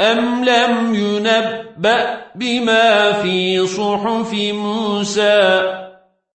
أم لم ينبأ بما في صحف موسى